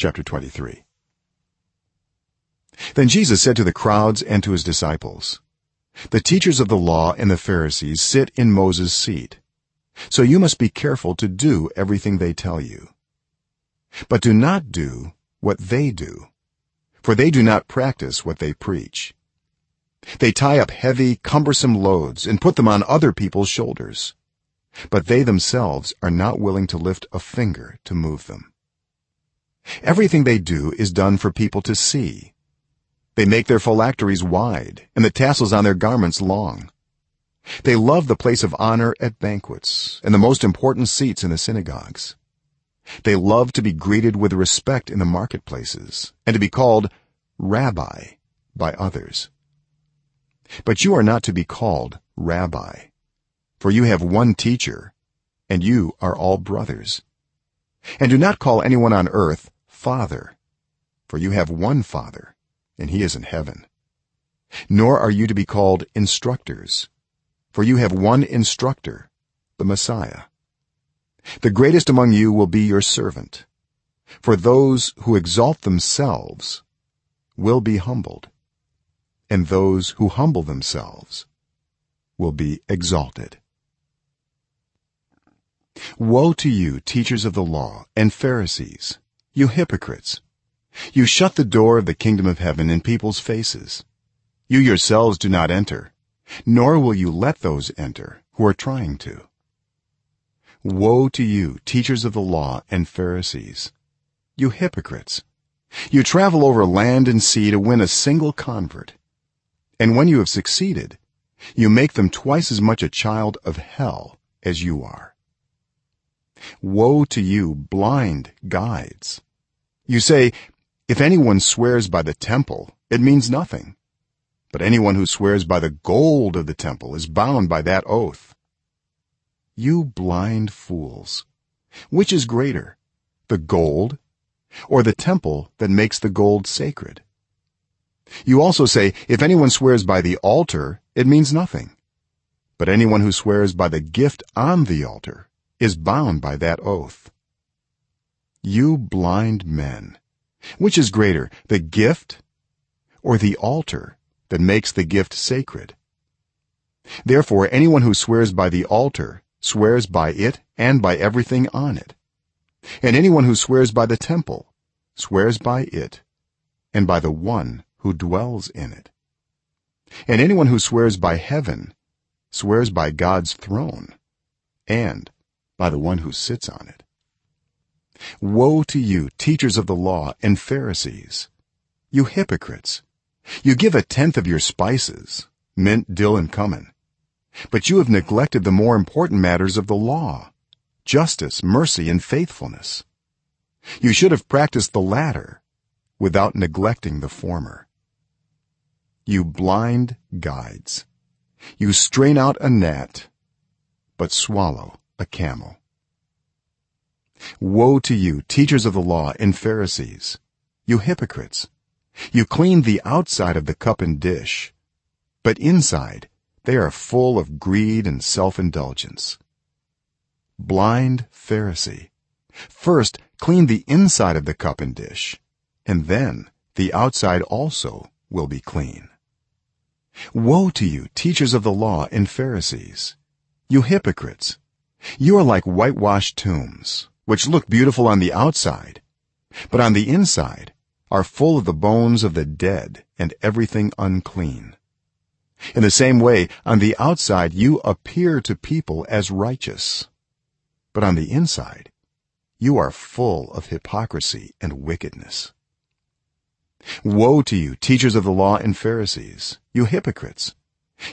chapter 23 then jesus said to the crowds and to his disciples the teachers of the law and the pharisees sit in moses seat. So you must be careful to do everything they tell you. But do not do what they do for they do not practice what they preach. They tie up heavy cumbersome loads and put them on other people's shoulders. But they themselves are not willing to lift a finger to move them everything they do is done for people to see. They make their phylacteries wide and the tassels on their garments long. They love the place of honor at banquets and the most important seats in the synagogues. They love to be greeted with respect in the marketplaces and to be called rabbi by others. But you are not to be called rabbi for you have one teacher and you are all brothers and do not call anyone on earth father for you have one father and he is in heaven. Nor are you to be called instructors for you have one instructor the messiah. The greatest among you will be your servant for those who exalt themselves will be humbled and those who humble themselves will be exalted woe to you teachers of the law and pharisees you hypocrites. You shut the door of the kingdom of heaven in people's faces. You yourselves do not enter nor will you let those enter who are trying to. Woe to you teachers of the law and pharisees you hypocrites. You travel over land and sea to win a single convert. And when you have succeeded you make them twice as much a child of hell as you are woe to you blind guides. You say if anyone swears by the temple it means nothing. But anyone who swears by the gold of the temple is bound by that oath. You blind fools which is greater the gold or the temple that makes the gold sacred? You also say if anyone swears by the altar it means nothing. But anyone who swears by the gift on the altar is bound by that oath. You blind men which is greater the gift or the altar that makes the gift sacred? Therefore anyone who swears by the altar swears by it and by everything on it. And anyone who swears by the temple swears by it and by the one who dwells in it. And anyone who swears by heaven swears by God's throne and by the one who sits on it. Woe to you teachers of the law and pharisees you hypocrites. You give a tenth of your spices mint dill and cumin. But you have neglected the more important matters of the law justice mercy and faithfulness. You should have practiced the latter without neglecting the former. You blind guides. You strain out a gnat but swallow a camel. Woe to you teachers of the law and pharisees. You hypocrites. You clean the outside of the cup and dish but inside they are full of greed and self-indulgence. Blind pharisee. First clean the inside of the cup and dish and then the outside also will be clean. Woe to you teachers of the law and pharisees. You hypocrites you are like whitewashed tombs which look beautiful on the outside but on the inside are full of the bones of the dead and everything unclean. In the same way on the outside you appear to people as righteous but on the inside you are full of hypocrisy and wickedness. Woe to you teachers of the law and pharisees you hypocrites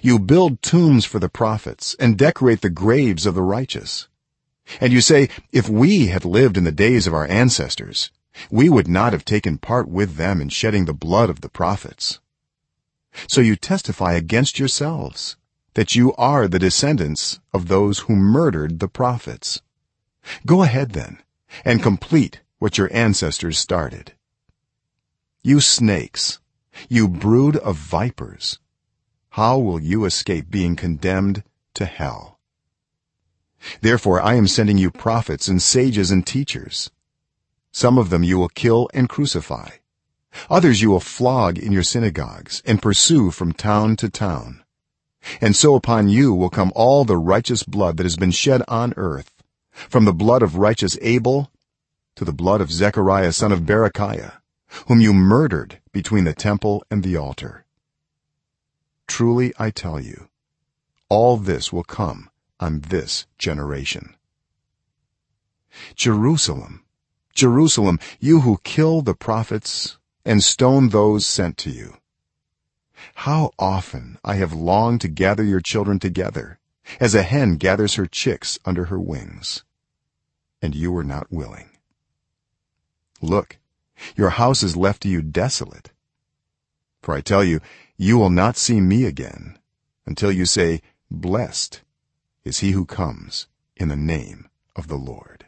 you build tombs for the prophets and decorate the graves of the righteous. And you say if we had lived in the days of our ancestors we would not have taken part with them in shedding the blood of the prophets. So you testify against yourselves that you are the descendants of those who murdered the prophets. Go ahead then and complete what your ancestors started. You snakes you brood of vipers how will you escape being condemned to hell? Therefore i am sending you prophets and sages and teachers. Some of them you will kill and crucify. Others you will flog in your synagogues and pursue from town to town. And so upon you will come all the righteous blood that has been shed on earth from the blood of righteous abel to the blood of zechariah son of berechiah whom you murdered between the temple and the altar truly i tell you all this will come on this generation. Jerusalem jerusalem you who kill the prophets and stone those sent to you. How often i have longed to gather your children together as a hen gathers her chicks under her wings and you were not willing. Look your house is left to you desolate for i tell you you will not see me again until you say blessed is he who comes in the name of the lord